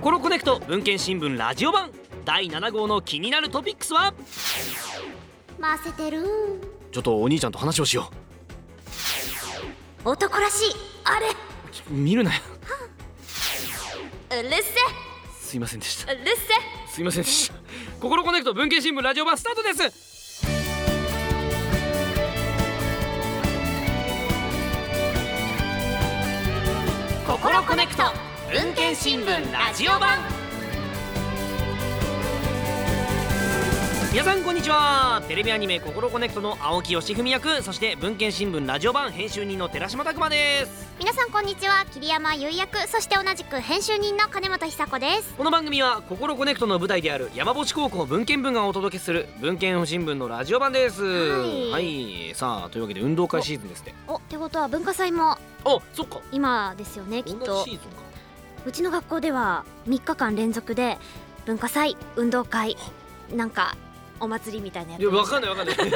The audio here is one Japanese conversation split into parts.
ココロコネクト文研新聞ラジオ版。第7号の気になるトピックスは？ませてる。ちょっとお兄ちゃんと話をしよ男らしい。あれ。う見るなよ。うるせすいませんでした。うるせすいませんでした。ココロコネクト文研新聞ラジオ版スタートです。ココロコネクト文研新聞ラジオ版。皆さんこんにちは。テレビアニメ「ココロコネクト」の青木義文役。そして文研新聞ラジオ版編集人の寺島拓篤です。皆さんこんにちは。桐山唯役。そして同じく編集人の金元寿子です。この番組はココロコネクトの舞台である山星高校文研部がお届けする文研新聞のラジオ版です。はい。はい。さあというわけで運動会シーズンですって。おってことは文化祭もあそっか。今ですよねきっ同とじシーズンかうちの学校では3日間連続で文化祭運動会なんかお祭りみたいなやいやわかんないわかんない。とり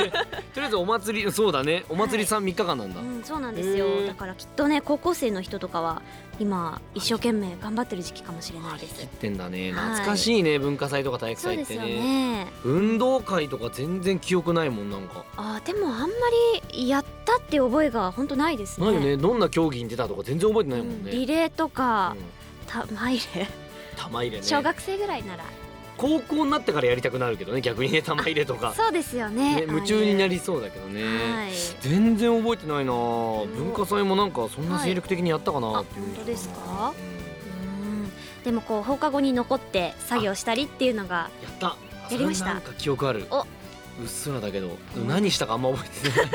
あえずお祭りそうだね。お祭りさん3日間なんだ、うん、そうなんですよ。だからきっとね高校生の人とかは今一生懸命頑張ってる時期かもしれないです。切ってんだね。はい。懐かしいね、文化祭とか体育そうですよ祭ってね。ね運動会とか全然記憶ないもんなんか。あーでもあんまりやったって覚えが本当ないですね。ないよね。どんな競技に出たとか全然覚えてないもんうんね、リレーとかうん玉入れ。玉入れね。小学生ぐらいなら。高校になってからやりたくなるけどね逆にね玉入れとか、そうですよね。ね、夢中になりりそうだけどね、はい。全然覚えてないな。ん。文化祭もなんかそんな精力的にやったかなあっていう、本当ですか？うん。うんでもこう放課後に残って作業したりっていうのがやった。やりました。それなんか記憶ある。お。うっすらだけど。うん何したかあんま覚えてない。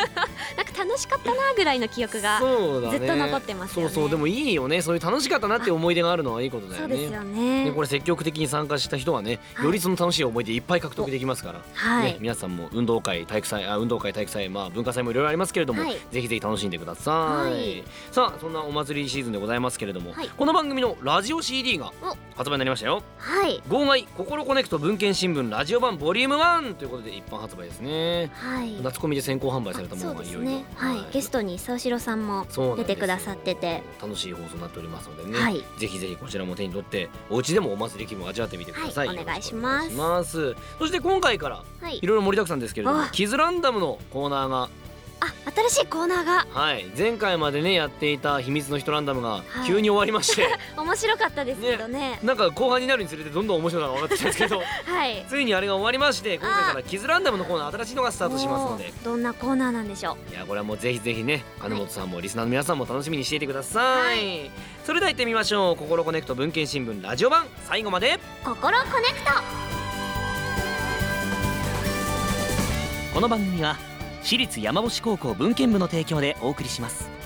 なんか楽しかったなぐらいの記憶がずっと残ってますよね。そうそうでもいいよね。そういう楽しかったなって思い出があるのはいいことだよね。そうですよね。ねこれ積極的に参加した人はね、はい。よりその楽しい思い出いっぱい獲得できますから、はい、ね、皆さんも運動会体育祭あ運動会体育祭まあ文化祭もいろいろありますけれども、はい。ぜひぜひ楽しんでください、はい。さあそんなお祭りシーズンでございますけれども、はい。この番組のラジオ CD がお。発売になりましたよ。はい。号外心コネクト文献新聞ラジオ版ボリューム1ということで一般発売ですね。はい。夏コミで先行販売されたものがいろいはい、ゲストに沢城さんも出てくださってて。楽しい放送になっておりますのでね、はい。ぜひぜひこちらも手に取ってお家でもお祭り気分を味わってみてください、はいお願いします。そして今回からはい。いろいろ盛りだくさんですけれどもあ。キズランダムのコーナーがあ新しいコーナーが。はい。前回までねやっていた秘密の人ランダムがはい。急に終わりまして、面白かったですけどね。なんか後半になるにつれてどんどん面白いのが分かってきたんですけど。はい。ついにあれが終わりまして今回からキズランダムのコーナー新しいのがスタートしますので。おーどんなコーナーなんでしょう。いやこれはもうぜひぜひね金元さんもリスナーの皆さんも楽しみにしていてください、はそれでは行ってみましょう。ココロコネクト文研新聞ラジオ版。最後まで。ココロコネクト。この番組は私立山星高校文研部の提供でお送りします。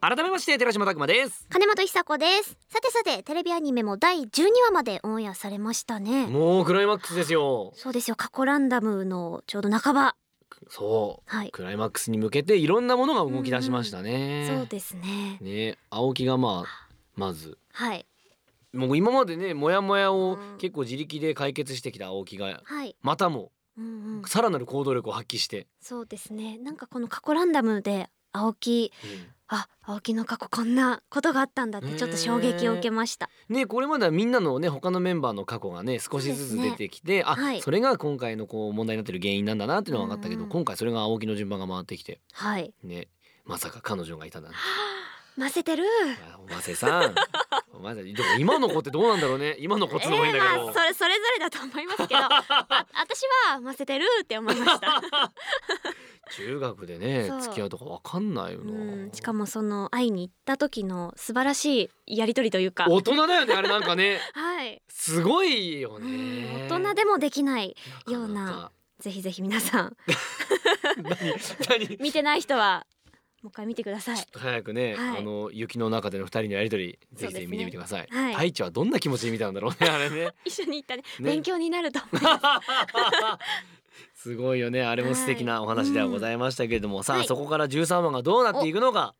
改めまして寺島拓磨です。金本久子です。さてさてテレビアニメも第12話までオンエアされましたね。もうクライマックスですよ。そうですよ。過去ランダムのちょうど半ば。そう。はい。クライマックスに向けていろんなものが動き出しましたね、そうですね。ね。青木がまあまず。はい。もう今までねモヤモヤをうん。結構自力で解決してきた青木がはい。またもうんうん。さらなる行動力を発揮して、そうですね。なんかこの過去ランダムで青木あ青木の過去こんなことがあったんだってちょっと衝撃を受けました。ねこれまではみんなのね他のメンバーの過去がね少しずつ出てきて、あ、はい。それが今回のこう問題になってる原因なんだなっていうのが分かったけど、うん。今回それが青木の順番が回ってきて。はい。ねまさか彼女がいたなんて。混ぜてる。ませさん。おませでも今の子ってどうなんだろうね。今の子っつうのも変だけど、えーまあ、それそれぞれだと思いますけど。あ私は混ぜてるって思いました。中学でね付き合うとかわかんないよな、うん。しかもその会いに行った時の素晴らしいやりとりというか。大人だよねあれなんかね。はい、すごいようねん大人でもできないかような。ぜひぜひ皆さん。見てない人はもう一回見てください。早くね、はい。あの雪の中での二人のやりとりぜひぜひ見てみてください、はい。太一はどんな気持ちで見たんだろうねあれね。一緒に行ったね。ね。勉強になるとす。ごいよね。あれも素敵なお話ではございましたけれども、さあ、はい。そこから13話がどうなっていくのか。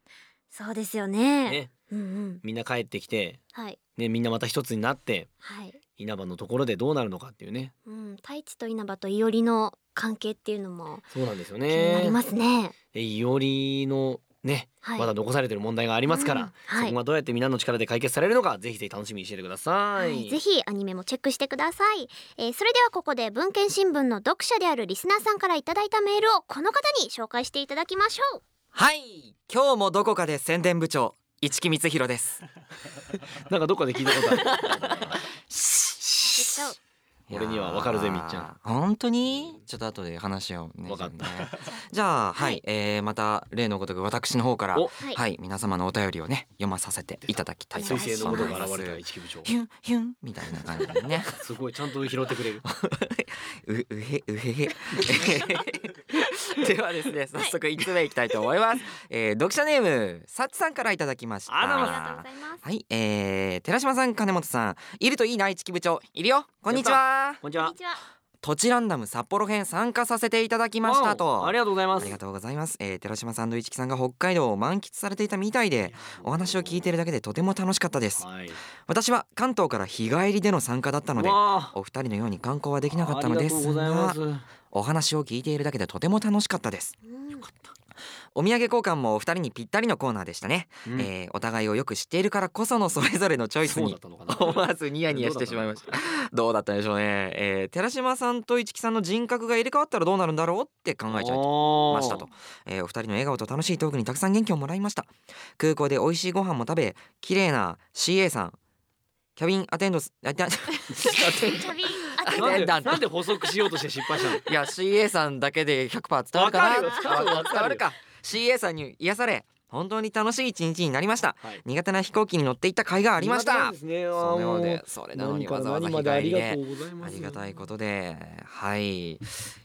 そうですよね。ね。うんうん。みんな帰ってきてはい。ねみんなまた一つになってはい。稲葉のところでどうなるのかっていうね。うん。太一と稲葉といおりの関係っていうのもそうなんですよ気になりねますね。でいおりのね、はい。まだ残されてる問題がありますから、うんはい。そこがどうやってみんなの力で解決されるのかぜひぜひ楽しみにしててくださ、はい。い、ぜひアニメもチェックしてください、えーそれではここで文献新聞の読者であるリスナーさんからいただいたメールをこの方に紹介していただきましょう。はい。今日もどこかで宣伝部長市木光弘です。なんかどっかで聞いたことある。えっと俺にはわかるぜみっちゃん。本当に？ちょっと後で話をねわかった。じゃあね。じゃあはい、はい。えーまた例のごとく私の方からお。はい。はい皆様のお便りをね読まさせていただきたいと彗星の思います。元が現れた一木部長。ヒュンヒュンみたいな感じでね。すごいちゃんと拾ってくれる。ううへうへへ ではですね早速1つ目いきたいと思います、えー読者ネームさっちさんからいただきました。ありがとうございますはい、えー、寺島さん金本さんいるといいな一木部長。いるよ。こんにちは。こんにちは。こんにちは土地ランダム札幌編参加させていただきましたと。ありがとうございます。ありがとうございます、えー、寺島さんと市木さんが北海道を満喫されていたみたいでお話を聞いているだけでとても楽しかったです。はい。私は関東から日帰りでの参加だったのでお二人のように観光はできなかったのですがお話を聞いているだけでとても楽しかったです。うんお土産交換もお二人にぴったりのコーナーでしたね、うん。えーお互いをよく知っているからこそのそれぞれ のチョイスに思わずニヤニヤしてしまいました。どうだったんでしょうね、えー寺島さんと市木さんの人格が入れ替わったらどうなるんだろうって考えちゃいましたと、えーお二人の笑顔と楽しいトークにたくさん元気をもらいました。空港で美味しいご飯も食べ綺麗な CA さん。キャビンアテンドスあいやキャビンあなんでアテンダント。なんで補足しようとして失敗したの？いや CA さんだけで100%伝わるかな。伝わるか CA さんに癒され本当に楽しい一日になりました。はい。苦手な飛行機に乗っていった甲斐がありました。そのようであそれなのにわざわざ日帰りでありがたいことではい。い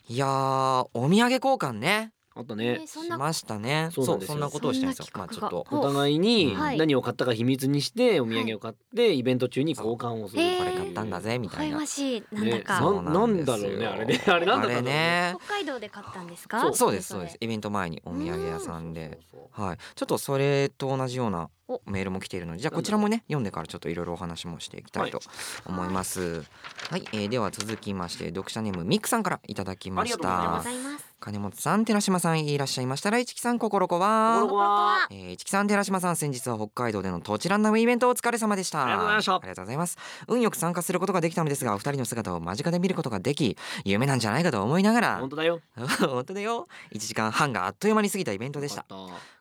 やーお土産交換ねあったねしましたね。そうなんですよ。そんなことをしてるんですよ。まあちょっと。お互いにはい。何を買ったか秘密にしてお土産を買ってイベント中に交換をするこれ買ったんだぜみたいな。なんだねか、そうななんだろうねあれね。あれなんだろうね。北海道で買ったんですか？そう。そうですそうれです。イベント前にお土産屋さんで。そうそうそうはい。ちょっとそれと同じようなお。メールも来ているのでじゃあこちらもね読んでからちょっといろいろお話もしていきたいと思います。はい、えーでは続きまして読者ネームミックさんからいただきましありがとうごありがとうごたざいます金本さん寺島さんいらっしゃいましたら市木さん心子は。心子は。えー、市木さん寺島さん先日は北海道での土地ランダムイベントお疲れ様でした。ありがとうございました。ありがとうございます。運よく参加することができたのですがお二人の姿を間近で見ることができ夢なんじゃないかと思いながら。本当だよ。本当だよ。1時間半があっという間に過ぎたイベントでした。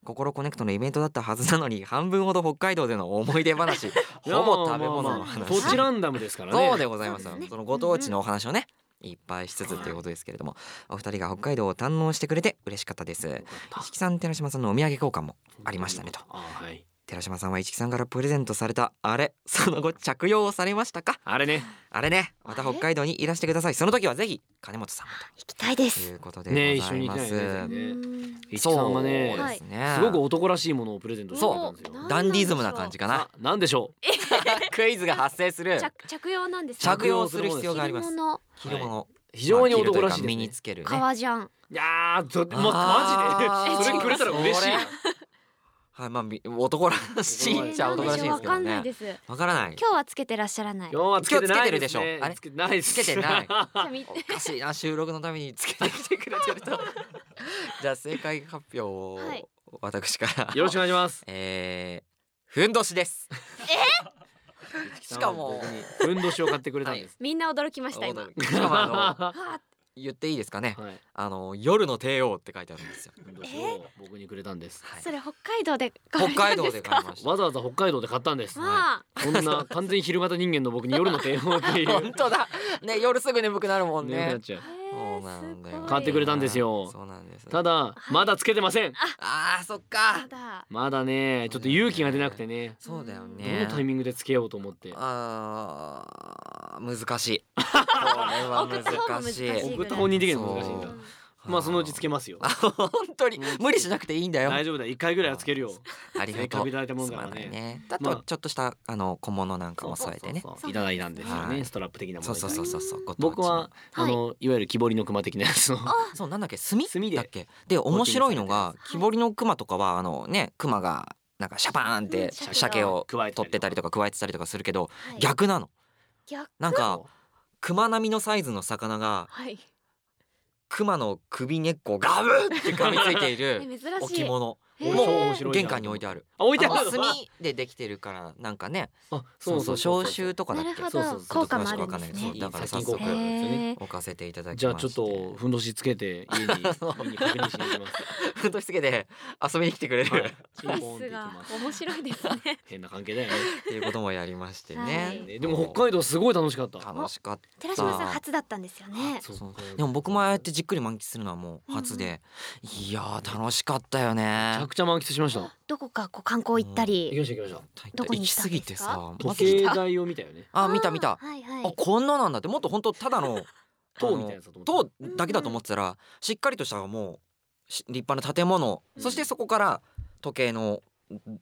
心コネクトのイベントだったはずなのに半分ほど北海道での思い出話。たほぼ食べ物のいやまあまあ話。土地ランダムですからね。そうでございます。そのご当地のお話をねいっぱいしつつっていうことですけれどもお二人が北海道を堪能してくれて嬉しかったです。石木さん寺島さんのお土産交換もありましたねと。あはい寺島さんは市木さんからプレゼントされた。あれ？その後着用をされましたか？あれね。あれね。また北海道にいらしてください。その時はぜひ金本さんも行きたいでとすいうことでねございます、一緒に行きたいね。う。ーん一木さんがねそうですね、すごく男らしいものをプレゼントそう。ダンディズムな感じかな。あなんでしょ クイズが発生する。着着用なんです着用する必要があります。着物。着るもの、う非常に男らしい身につけるね。革ジャン。いやーマジで。それくれたら嬉しいなはいまあみ男らしいっちゃ男らしいですけどわかんないねです。わからない。今日はつけてらっしゃらない。今日はつけてるでしょ。あれ？つけてない。つけてない。おかしいな収録のためにつけてきてくれてると じゃあ正解発表をはい。私から。よろしくお願いします。えー、ふんどしです。しかもふんどしを買ってくれたんです。みんな驚きました今。しかもあの は言っていいですかね。はい。あの夜の帝王って書いてあるんですよ。ふんどしを僕にくれたんです。はい。それ北海道で買わ北海道れた。んですかで買いました。わざわざ北海道で買ったんです。まあ。こんな完全に昼型人間の僕に夜の帝王っていう。本当だ。ね夜すぐ眠くなるもんね。眠くなっちゃうそうなんだよ買ってくれたんですよ。そうなんです。ただい。まだつけてません。あーそったかだ。まだねちょっと勇気が出なくてね。そうだよどねのタイミングでつけようと思って。あー難しい。これは送った方も難難しいしいぐらい。送った本人的には難しいんだ。そうまあそのうちつけますよ。あ本当に。うん。無理しなくていいんだよ。大丈夫だ。一回ぐらいはつけるよ。ありがとう。いただいたもんだからね。ないね。とちょっとしたあの小物なんかも添えてね。いただいたんですよね、はい。ストラップ的なものそうそうそうそう僕は、あはい。のいわゆる木彫りの熊的なやつの。そうなんだっけ？墨墨で。だっけ？で面白いのがい木彫りの熊とかはあのね熊がなんかシャパーンってうん。鮭鮭を加え取ってたりとか。加えてたりとかするけどはい。逆なの。逆なんか熊並みのサイズの魚がはい熊の首根っこをガブって噛みついていえる置物もう玄関に置いてある。あ置いてある。炭でできてるからなんかね。あそうそう消臭とかだっけ？そうそうそう。効果もあるんですね。ちょっと詳しくわかんないそうだから早速置かせていただきまして。じゃあちょっとふんどしつけて家に 家に確認しに行きます。ふんどしつけて遊びに来てくれる、はい。面白いですね。変な関係だよね。ていうこともやりましてはね、ねでも北海道すごい楽しかった。楽しかった。寺島さん初だったんですよね。そう。そうでも僕もああやってじっくり満喫するのはもう初で、いやー楽しかったよめねくちゃ満喫しました。どこかこう観光行った行きりました行きました。どこに行き過ぎてさま時ず計台を見たよね。あ見た見た。はいはい。あこんななんだってもっと本当ただの 塔みたいなやつだと思った。塔だけだと思ってたらしっかりとしたもうし立派な建物、そしてそこから時計の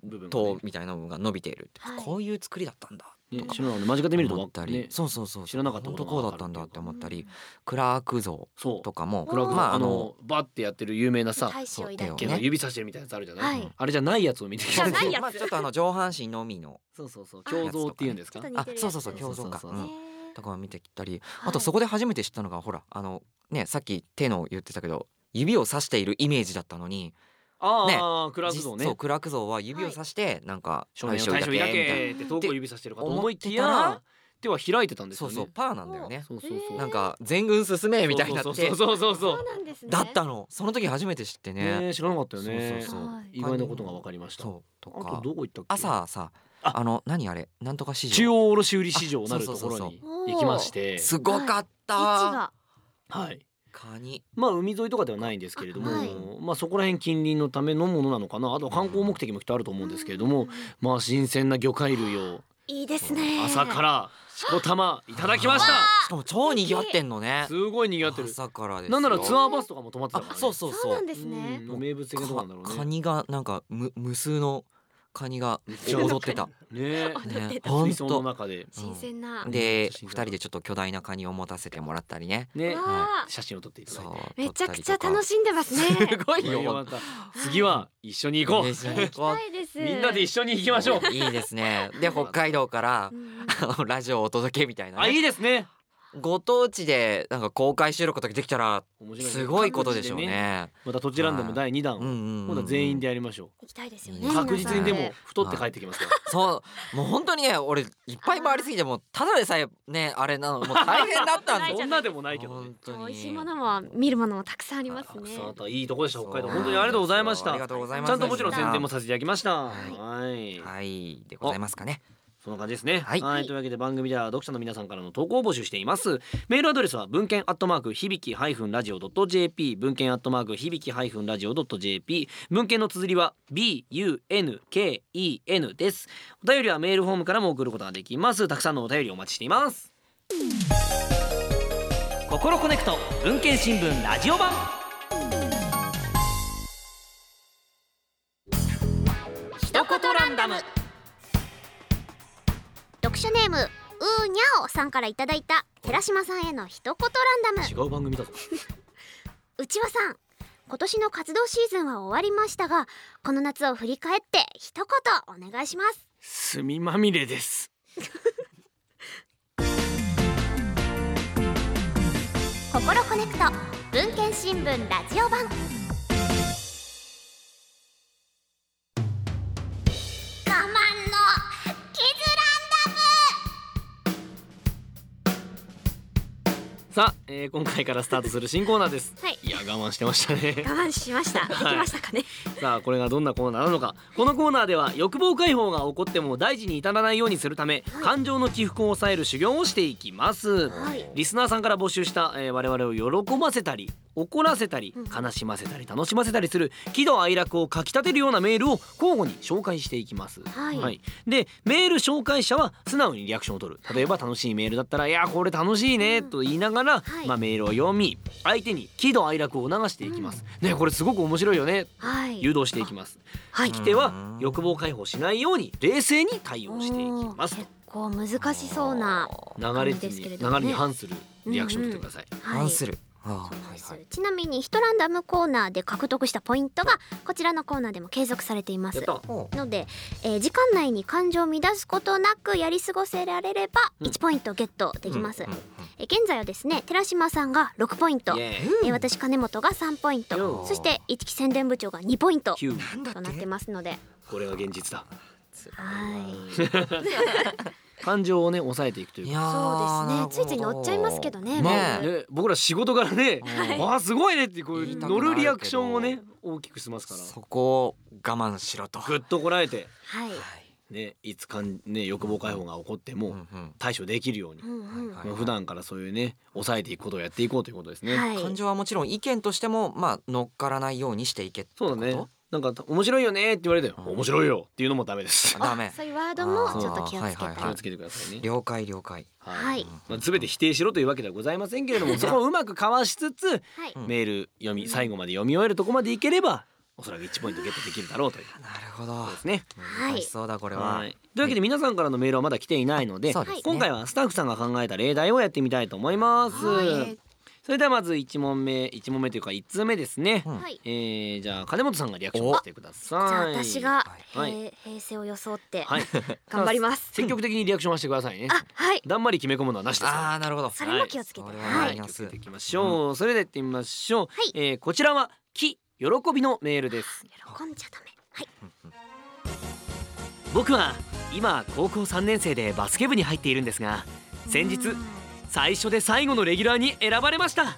部分が塔ねみたいなのが伸びているって、はい。こういう作りだったんだね知らなかった。間近で見るとわ思ったり、ねそうそうそう知らなかったここうだったんだって思ったり、クラーク像とかもクラークまああのバッてやってる有名なさそう指さしてるみたいなやつあるじゃない、はい。あれじゃないやつを見てきた。まあちょっとあの上半身のみの。そうそうそう。あ胸像っていうんですか？あそうそうそう。胸像かそうそうそう。へー。とかを見てきたり、はい。あとそこで初めて知ったのがほらあのねさっき手の言ってたけど指を指しているイメージだったのにあね。あクラーク像ね。実そうクラーク像は指を指してなんか少年の大将抱けみたいな。けって遠くを指さしてるかと思いきや手は開いてたんですよね。そうそうパーなんだよね。そうそうそう。なんか全軍進めみたいになって。そうそうそうそうそう。なんですね。だったの。その時初めて知ってね。ね知らなかったよね。そうそうそう。はい。意外なことが分かりました。そうとあとかどこ行ったっけ？朝さあ。あの何あれ？なんとか市中場央卸売市場なるところあそうそうに行きまして。すごかった。位置が。はいカニ。まあ海沿いとかではないんですけれども、はい。まあそこら辺近隣のためのものなのかな。あとは観光目的もきっとあると思うんですけれども、まあ新鮮な魚介類をいいですね。朝からしこたまいただきました。しかも超賑わってんのね。すごい賑わってる。朝からですなんならツアアーバスとかも止まってたから、ね、あそうそうそう。そうなんですね。うん。名物的なとこなんだろうね。カニがなんかむ無数のカニが踊ってた。ね。踊ってた。ほん水槽のと中で。新鮮な。で二人でちょっと巨大なカニを持たせてもらったりね。ね。写真を撮っていただそいう。てめちゃくちゃ楽ししんでますね。すごいよ。次は一緒に行こう。一緒に行こ行きたいですみんなで一緒に行きましょう。いいですね。で北海道からラジオをお届けみたいなね。あいいですねご当地でなんか公開収録とかできたら面白いね。すごいことでしょう各地ね。また土地ランドも第二弾。今度は全員でやりましょ行きたいですよね。確実にでも太って帰ってきますから。そう。もう本当にね俺いっぱい回りすぎてもうただでさえねあれなのもう大変だったんで そんなでもないけどね。本当に。美味しいものも見るものもたくさんありますね。いいとこでした北海道。本当にありがとうございました。ありがとうございますちゃんともちろん宣伝もさせていただきました。ははい。はい。でございますかねそんな感じですね。はい。というわけで番組では読者の皆さんからの投稿を募集しています。メールアドレスは文献アットマーク響きハイフンラジオドット JP 文献アットマーク響きハイフンラジオドット JP 文献の綴りは BUNKEN です。お便りはメールフォームからも送ることができます。たくさんのお便りお待ちしています。心コネクト文献新聞ラジオ版。一言ランダム読者ネームうーにゃおさんからいただいた寺島さんへの一言ランダム。違う番組だぞ。内輪さん今年の活動シーズンは終わりましたがこの夏を振り返って一言お願いします。墨まみれです。心コネクト文献新聞ラジオ版さあ、えー今回からスタートする新コーナーです。はいいや我慢してましたね。我慢しました。できましたかね、さあこれがどんなコーナーなのか。このコーナーでは欲望解放が起こっても大事に至らないようにするため感情の起伏を抑える修行をしていきます。はい。リスナーさんから募集した、えー我々を喜ばせたり怒らせたりうん。悲しませたり楽しませたりする喜怒哀楽をかきたてるようなメールを交互に紹介していきます。はい。でメール紹介者は素直にリアクションを取る。例えば楽しいメールだったら「いやこれ楽しいね」と言いなががら、はい。まあ、メールを読み相手に喜怒哀楽を促していきます、ねこれすごく面白いよね。はい。誘導していきます。はい。聞き手はうん欲望解放しないように冷静に対応していきます。結構難しそうな流れですけれどもね。流れに反するリアクションをてください、はい。反するちなみにヒトランダムコーナーで獲得したポイントがこちらのコーナーでも継続されています。ので、えー時間内に感情を乱すことなくやり過ごせられればうん。1ポイントゲットできます、えー現在はですね寺島さんが6ポイント。えー私金本が3ポインよトーそして一木宣伝部長が2ポイントとなってますので。これが現実だ。はい 感情をね抑えていくというか。そうですね。ついつい乗っちゃいますけどね。ね。まあね。僕ら仕事柄ねはい。わあすごいねってこう乗るリアクションをね大きくしますから。そこを我慢しろと。ぐっとこらえて。はい、ねいつかんね欲望解放が起こっても対処できるようにうん普段からそういうね抑えていくことをやっていこうということですね。はい。感情はもちろん意見としてもまあ乗っからないようにしていけってこと？そうだね。なんか面白いよねって言われてうん。面白いよっていうのもダメです。ダメ。そういうワードもちょっと気をつけて、はいはい気をつけてくださいね。了解了解。はい。まあ全て否定しろというわけではございませんけれども、そこを うまくかわしつつはい。うんメール読み最後まで読み終えるとこまでいければおそらく1ポイントゲットできるだろうというこなるほど。とですね。はい。難しそうだこれは。はい。というわけで皆さんからのメールはまだ来ていないので、そうですね今回はスタッフさんが考えた例題をやってみたいと思います。はいそれではまず1問目1問目というか1通目ですね。うん。はい。えー、じゃあ金本さんがリアクションしてください。じゃあ私が、はい。えー平成を装って、はい。頑張ります。積極的にリアクションはしてくださいね。あはい。だんまり決め込むのはなしですよ。ああなるほど。それも気をつけて。はいは、はい。い気をつけていきましょう。それでは行ってみましょう。はい。えーこちらは喜喜びのメールです。喜んじゃダメ。はい。僕は今高校3年生でバスケ部に入っているんですが、先日うん最初で最後のレギュラーに選ばれました。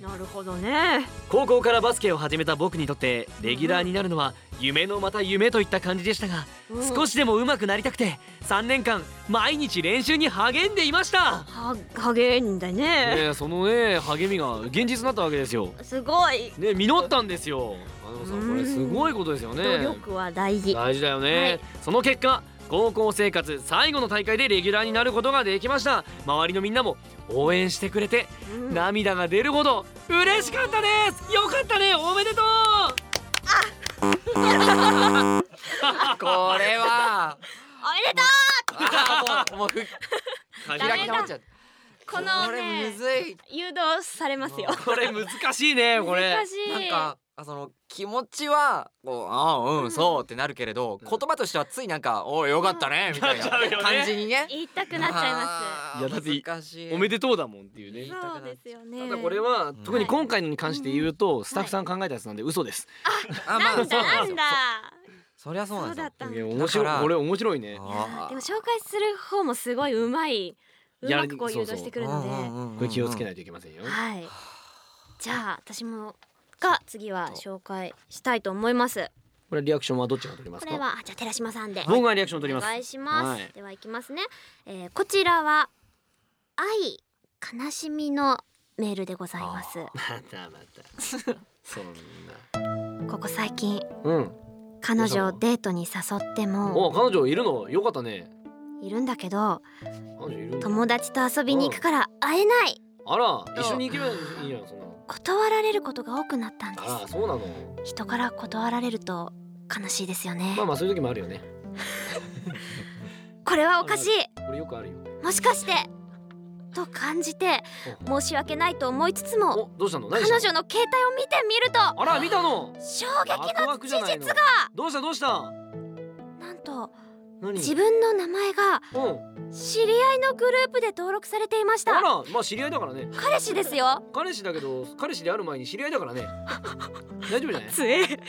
なるほどね高校からバスケを始めた僕にとってレギュラーになるのは夢のまた夢といった感じでしたが、少しでも上手くなりたくて3年間毎日練習に励んでいました。は励んだねね、そのね励みが現実になったわけですよ。すごいね実ったんですよ。あのさんこれすごいことですよね。努力は大事大事だよね、はいその結果高校生活最後の大会でレギュラーになることができました。周りのみんなも応援してくれて、うん。涙が出るほど嬉しかったです。よかったね。おめでとこれは。おめでとあーもうもう開き直っちゃうこのねこれむずい。う誘導されますよ。これ難しいねこれ。難しい。なんかあその気持ちはこうああうんそうってなるけれど、うん。言葉としてはついなんかおいよかったねみたいななっちゃうよね。感じにね。言いたくなっちゃいまあーいやだって難しい。おめでとうだもんっていうね。すそうですよね。ただこれは特に今回のに関して言うと、スタッフさん考えたやつなんで嘘です、あまあなんだなんだ。そりゃそうなんですだったんだ。いや面白いこれ面白いね。あー。でも紹介する方もすごいうまいうやまくこう誘導してくるので。うんうんうんうんこれ気をつけないといけませんよ、はいじゃあ私もが次は紹介したいと思います。これリアクションはどっちが取りますか？これはあじゃあ寺島さんで。僕がリアクション取ります。お願いします、はい。ではいきますね、えーこちらは愛悲しみのメールでございます。またまたそんここ最近なうん。彼女をデートに誘っても。お彼女いるの？よかったね。いるんだけど彼女いるんだ。友達と遊びに行くから会えないあら一緒に行けばいいじゃんそんな。の断られることが多くなったんであらすそうなの？人から断られると悲しいですよね。まあまあそういう時もあるよね。これはおかしい。これよくあるよ。もしかしてと感じて申し訳ないと思いつつもおどうしたの？何彼したの？女の携帯を見てみるとあら見たの？衝撃の事実が。どうした？どうした？自分の名前がうん。知り合いのグループで登録されていました。あらまあ知り合いだからね。彼氏ですよ。彼氏だけど彼氏である前に知り合いだからね。大丈夫じゃない？つえ。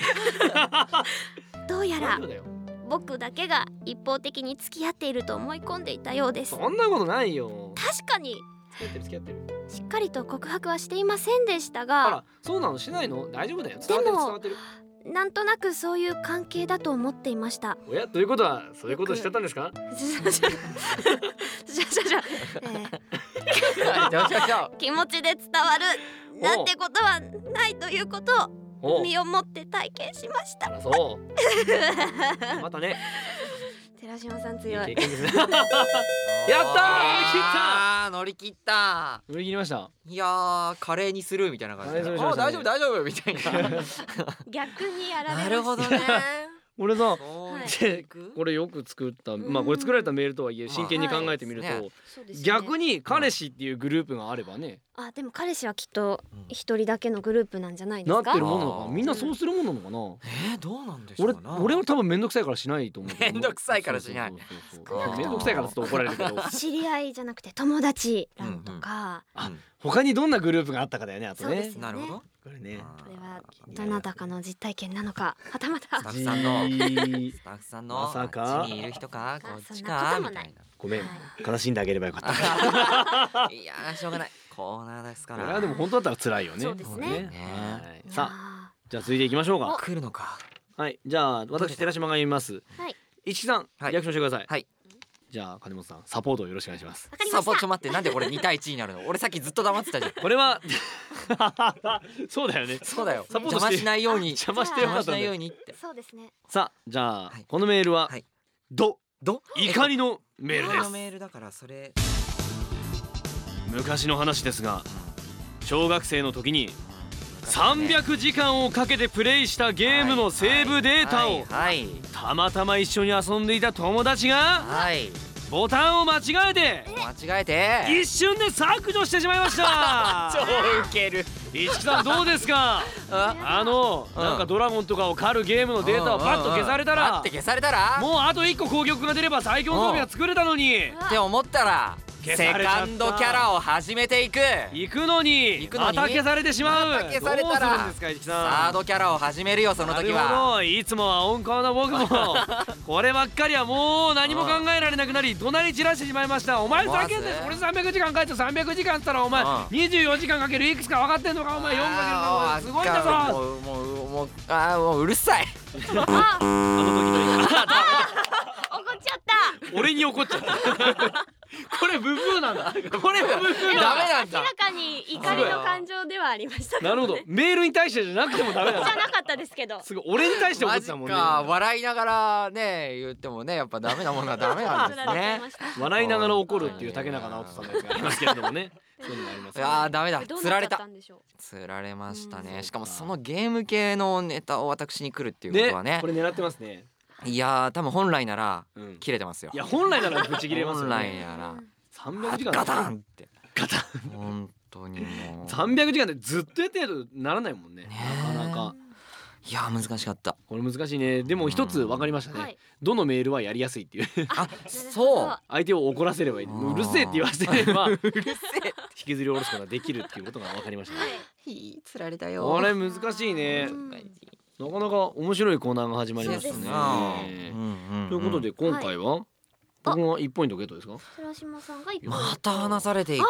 どうやら僕だけが一方的に付き合っていると思い込んでいたようです。そんなことないよ。確かに。付き合ってる付き合ってる。しっかりと告白はしていませんでしたあがらそうなの？してないの？大丈夫だよ。伝わってる伝わってるなんとなくそういう関係だと思っていました。おやということはそういうことしちゃったんですか？じゃじゃじゃじゃじゃ、えーちょちょちょ気持ちで伝わるなんてことはないということをお身をもって体験しましたそうまたね寺島さん強い。やったー乗り切ったあー乗り切った乗り切りました。いやーカレーにするみたいな感じで。あ大丈夫大丈夫みたいな。逆にやられなるほどね俺さそうでこれよく作ったまあこれ作られたメールとはいえ真剣に考えてみると、逆に彼氏っていうグループがあればね、あでも彼氏はきっと一人だけのグループなんじゃないですか？なってるものな。のかみんなそうするものなのかな。えー、どうなんでしょ俺うな。俺は多分面倒くさいからしないと思うけど。めんどくさいからしない。面倒くさいからちょっと怒られるけど。知り合いじゃなくて友達らとか、あうん。他にどんなグループがあったかだよねあとね。そうですよね。なるほどこれね。これはどなたかの実体験なのか。はたまた。スタッフさんの。スタッフさんの。まさか。あっちにいる人かこっちかみたいな。ごめんは悲しんであげればよかった。い。やーしょうがない。コーナーですかこれらはでも本当だったら辛いよね。そうですね。はい。さああじゃあ続いていきましょうか。来るのか。はい。じゃあ私寺島が読みます。はい。一木さんはい。リアクションしてください。はいじゃあ金本さんサポートをよろしくお願いします。わかりましサポちょったと待ってなんでこれ2対1になるの？俺さっきずっと黙ってたじゃん。これは そうだよね。そうだよ。サポートして邪魔しないように。邪魔してよかったんないようよにって。そうですね。さあじゃあはい。このメールははい。どど？怒りのメールです。メールだからそれ。昔の話ですが小学生の時に300時間をかけてプレイしたゲームのセーブデータをはいたまたま一緒に遊んでいた友達がボタンを間違えて間違えて。一瞬で削除してしまいました。超ウケる。一木さんどうですか？ああのうん。なんかドラゴンとかを狩るゲームのデータをパッと消されたらパッて消されたら？もうあと1個攻撃が出れば最強装備が作れたのに。って思ったら消セカンドキャラを始めていく。行くのに行くのに？また消されてしまう。また消されたら。どうするんですか一木サさん。ードキャラを始めるよその時なるほはどいつもは温厚な僕も。こればっかりはもう何も考えられなくなり怒鳴り散らしてしまいました。お前ふざけん俺300時間書いて300時間っつったらお前うん。24時間かけるいくつか分かってんのかお前4かあーける。すごいんだぞ。もうもうもうあーもううるさい。ああの時の怒っちゃった。俺に怒っちゃった。こ れブブーなんだ。これブブーダメなんだ。明らかに怒りの感情ではありました。けなるほど。ねメールに対してじゃなくてもダメなんだ。じゃなかったですけど。すごい。俺に対して怒っマジてたもんね。か。笑いながらね言ってもねやっぱダメなものはダメなんですね。ました。笑いながら怒るっていう竹中直人さんのやつがありますけれどもね。そういうのがありますいやーダメだ。どうなっちゃ釣られったたんでしょう。釣られましたうんね。しかもそのゲーム系のネタを私に来るっていうことはね。これ狙ってますね。いやー多分本来ならうん。切れてますよ。いや本来ならブチ切れますよ本来ねなら300時間ガタン。ってガタン。本当にもう。300時間でずっとやってないとならないもんね。ねなかなか。いやー難しかった。これ難しいね。でも一つ分かりましたね、はい。どのメールはやりやすいっていう。あ そう。相手を怒らせればいい。うるせえって言わせれば。引 うるせえ。きずり下ろすことができるっていうことが分かりましたね。ひー釣られたよ。これ難しいね。うんなかなか面白いコーナーが始まりましたそうですね。ねということで今回は？僕が1ポイントゲットですか？寺島さんが一また話されていく。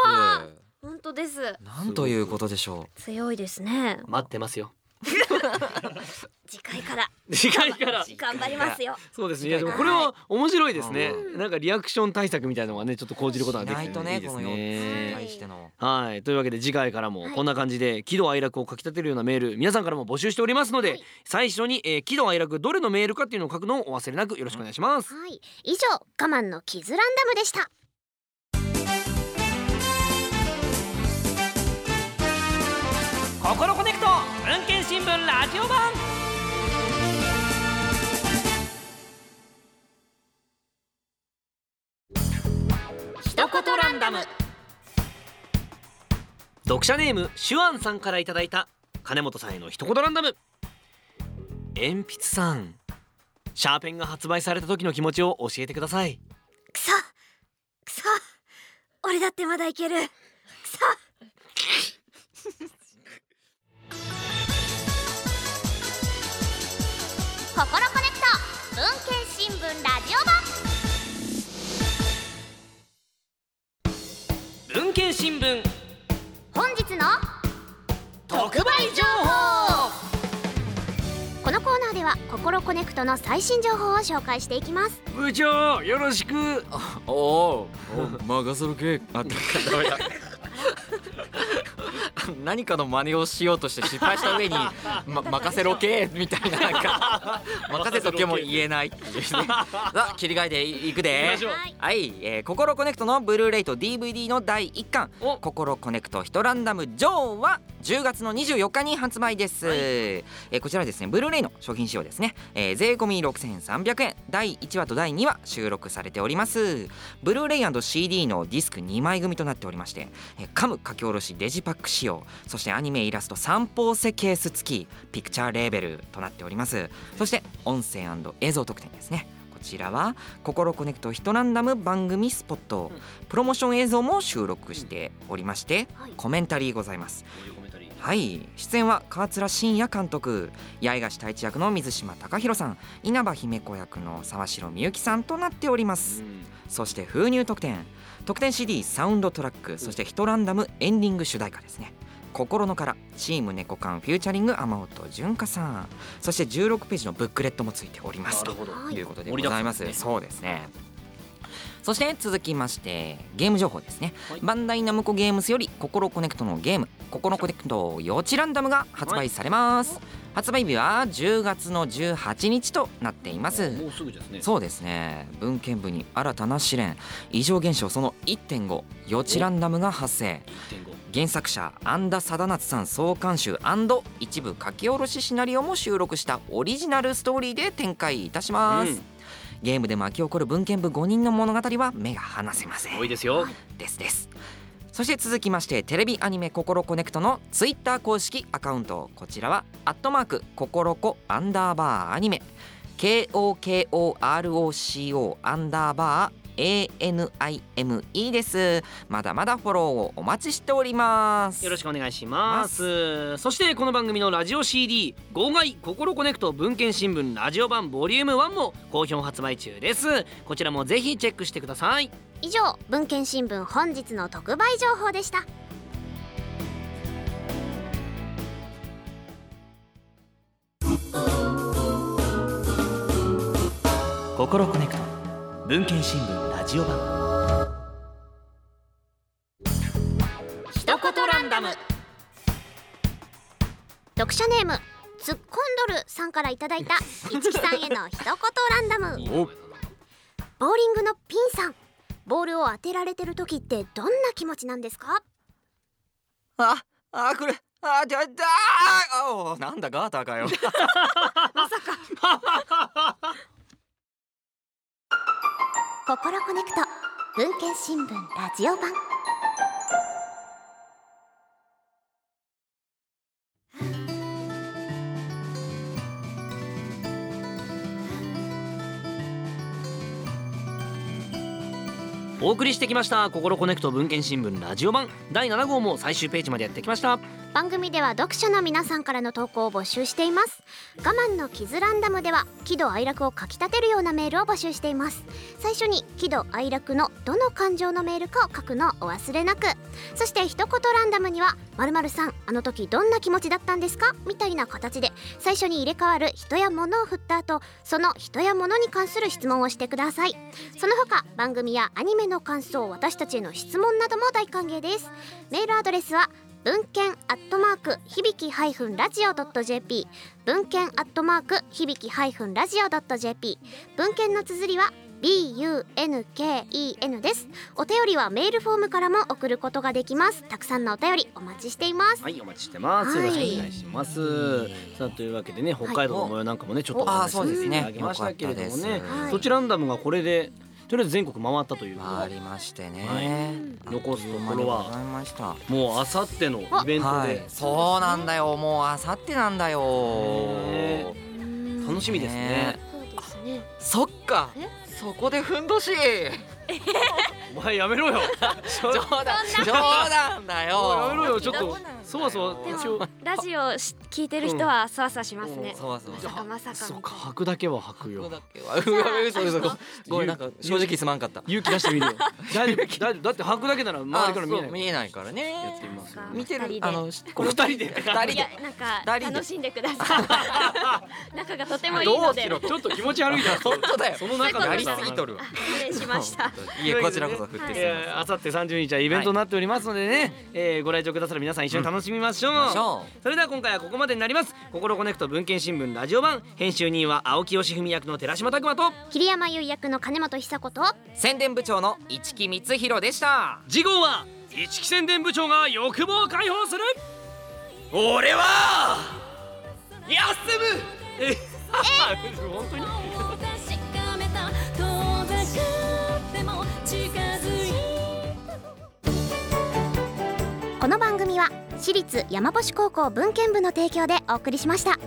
本当です。なんということでしょ強いですね。待ってますよ 次回から。次回から。頑張りますよ。そうですね。いやでもこれは面白いですね。うなんかリアクション対策みたいなのがねちょっと講じることができてないとねこのいいです4つにね対しての。はい。というわけで次回からもこんな感じで喜怒哀楽をかき立てるようなメール皆さんからも募集しておりますので、はい。最初に、えー喜怒哀楽どれのメールかっていうのを書くのをお忘れなくよろしくお願いします、はい。以上我慢のキズランダムでした。心コネクト新聞ラジオ版。一言ランダム。読者ネームシュアンさんからいただいた金本さんへの一言ランダム。鉛筆さんシャーペンが発売された時の気持ちを教えてください。くそ。くそ。俺だってまだいける。くそココロコネクト。文研新聞ラジオ版。文研新聞。本日の特売情報。このコーナーではココロコネクトの最新情報を紹介していきます。部長よろしく。おお任せるけ。あダメだ 何かの真似をしようとして失敗した上に、ま、任せろけみたいななんか 任せとけも言えないっていうね。さあ切り替えていくで。はいはい、えー、心コネクトのブルーレイと DVD の第1巻。お。心コネクトヒトランダムジョーは10月の24日に発売です、えーこちらですねブルーレイの商品仕様ですね、えー税込み6300円。第1話と第2話収録されております。ブルーレイ &CD のディスク2枚組となっておりまして、えーカム書き下ろしデジパック仕様そしてアニメイラスト三方セケース付きピクチャーレーベルとなっております。そして音声映像特典ですね。こちらは「心コネクトヒトランダム」番組スポット。うん。プロモーション映像も収録しておりましてはい。コメンタリーございますはい。出演は川面真也監督。八重樫太一役の水島大宙さん。稲葉姫子役の沢城みゆきさんとなっております。うん。そして封入特典。特典 CD サウンドトラック。そしてヒトランダムエンディング主題歌ですね。心のからチーム猫缶フィーチャリング天音純香さん。そして16ページのブックレットもついております。となるほど。はい。いうことでございます。ねそうですね。そして続きましてゲーム情報ですね、はい。バンダイナムコゲームスよりココロコネクトのゲーム心コネクト幼稚ランダムが発売されます、発売日は10月の18日となっています。もうすぐですね。そうですね。文献部に新たな試練。異常現象その1.5幼稚ランダムが発生。1.5原作者安田貞夏さん総監修一部書き下ろしシナリオも収録したオリジナルストーリーで展開いたします、うん。ゲームで巻き起こる文献部5人の物語は目が離せません。多いですよ。ですですそして続きましてテレビアニメ「ココロコネクト」のツイッター公式アカウント。こちらは「アットマークココロコアンダーバーアニメ」KOKOROCO アンダーバー ANIME です。まだまだフォローをお待ちしております。よろしくお願いします。そしてこの番組のラジオ CD「号外心コネクト文献新聞ラジオ版ボリューム1も好評発売中です。こちらもぜひチェックしてください。以上文献新聞本日の特売情報でした。心コネクト文献新聞ラジオ版。一言ランダム。読者ネームツッコンドルさんからいただいた一木さんへの一言ランダム。お。ボーリングのピンさん。ボールを当てられてる時ってどんな気持ちなんですか？ああこれ。あだだあおなんだガーターかよ。まさか 心コネクト文献新聞ラジオ版お送りしてきました心コネクト文献新聞ラジオ版第7号も最終ページまでやってきました番組では読者の皆さんからの投稿を募集しています。我慢の傷ランダムでは喜怒哀楽をかきたてるようなメールを募集しています。最初に喜怒哀楽のどの感情のメールかを書くのをお忘れなく。そして一言ランダムには〇〇さんあの時どんな気持ちだったんですか？みたいな形で最初に入れ替わる人や物を振った後その人や物に関する質問をしてください。その他番組やアニメの感想私たちへの質問なども大歓迎です。メールアドレスは文献アットマーク響きハイフンラジオドット JP 文献アットマーク響きハイフンラジオドット JP 文献の綴りは BUNKEN です。お便りはメールフォームからも送ることができます。たくさんのお便りお待ちしています。はいお待ちしてます、はい。よろしくお願いします。さあというわけでね北海道の模様なんかもねちょっとお話しさせていそうですねただきましたけれどもね。そちらランダムがこれでとりあえず全国回ったという。回りましてね、はい。残すところはもうあさってのイベントはい。で、そうなんだよ。もうあさってなんだよ。ね楽しみですね。そうですねそっか。え？そこでふんどし お前やめろよ。冗談。冗談だ。よ。やめろよ。ちょっとそわそわ。でもラジオし聞いてる人はそわそわしますね。そうそうまさかまさかそうか。履くだけは履くよだけは。うわ嘘嘘ごごめんなんか正直すまんかった。勇気出してみるよ。大丈夫大丈夫。だって履くだけなら周りから見えないあそう見えないからやっねてみますそう見てるあの二人で。二人で。なんか楽しんでください。仲がとてもいいので。どうしろ。ちょっと気持ち悪いな本当だよ。その中でやりすぎとる失礼しました。いえこちらこそ振ってあさって30日はイベントになっておりますのでね、えーご来場くださる皆さん一緒に楽楽しみましょう。ましょそれでは今回はここまでになります。心コネクト文献新聞ラジオ版編集人は青木義文役の寺島拓磨と。桐山優役の金本久子と。う宣伝部長の市木光弘でした。次号は一木宣伝部長が欲望を解放する。俺は休む。え 本当に？私立山星高校文献部の提供でお送りしました。